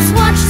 rely on